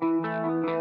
Música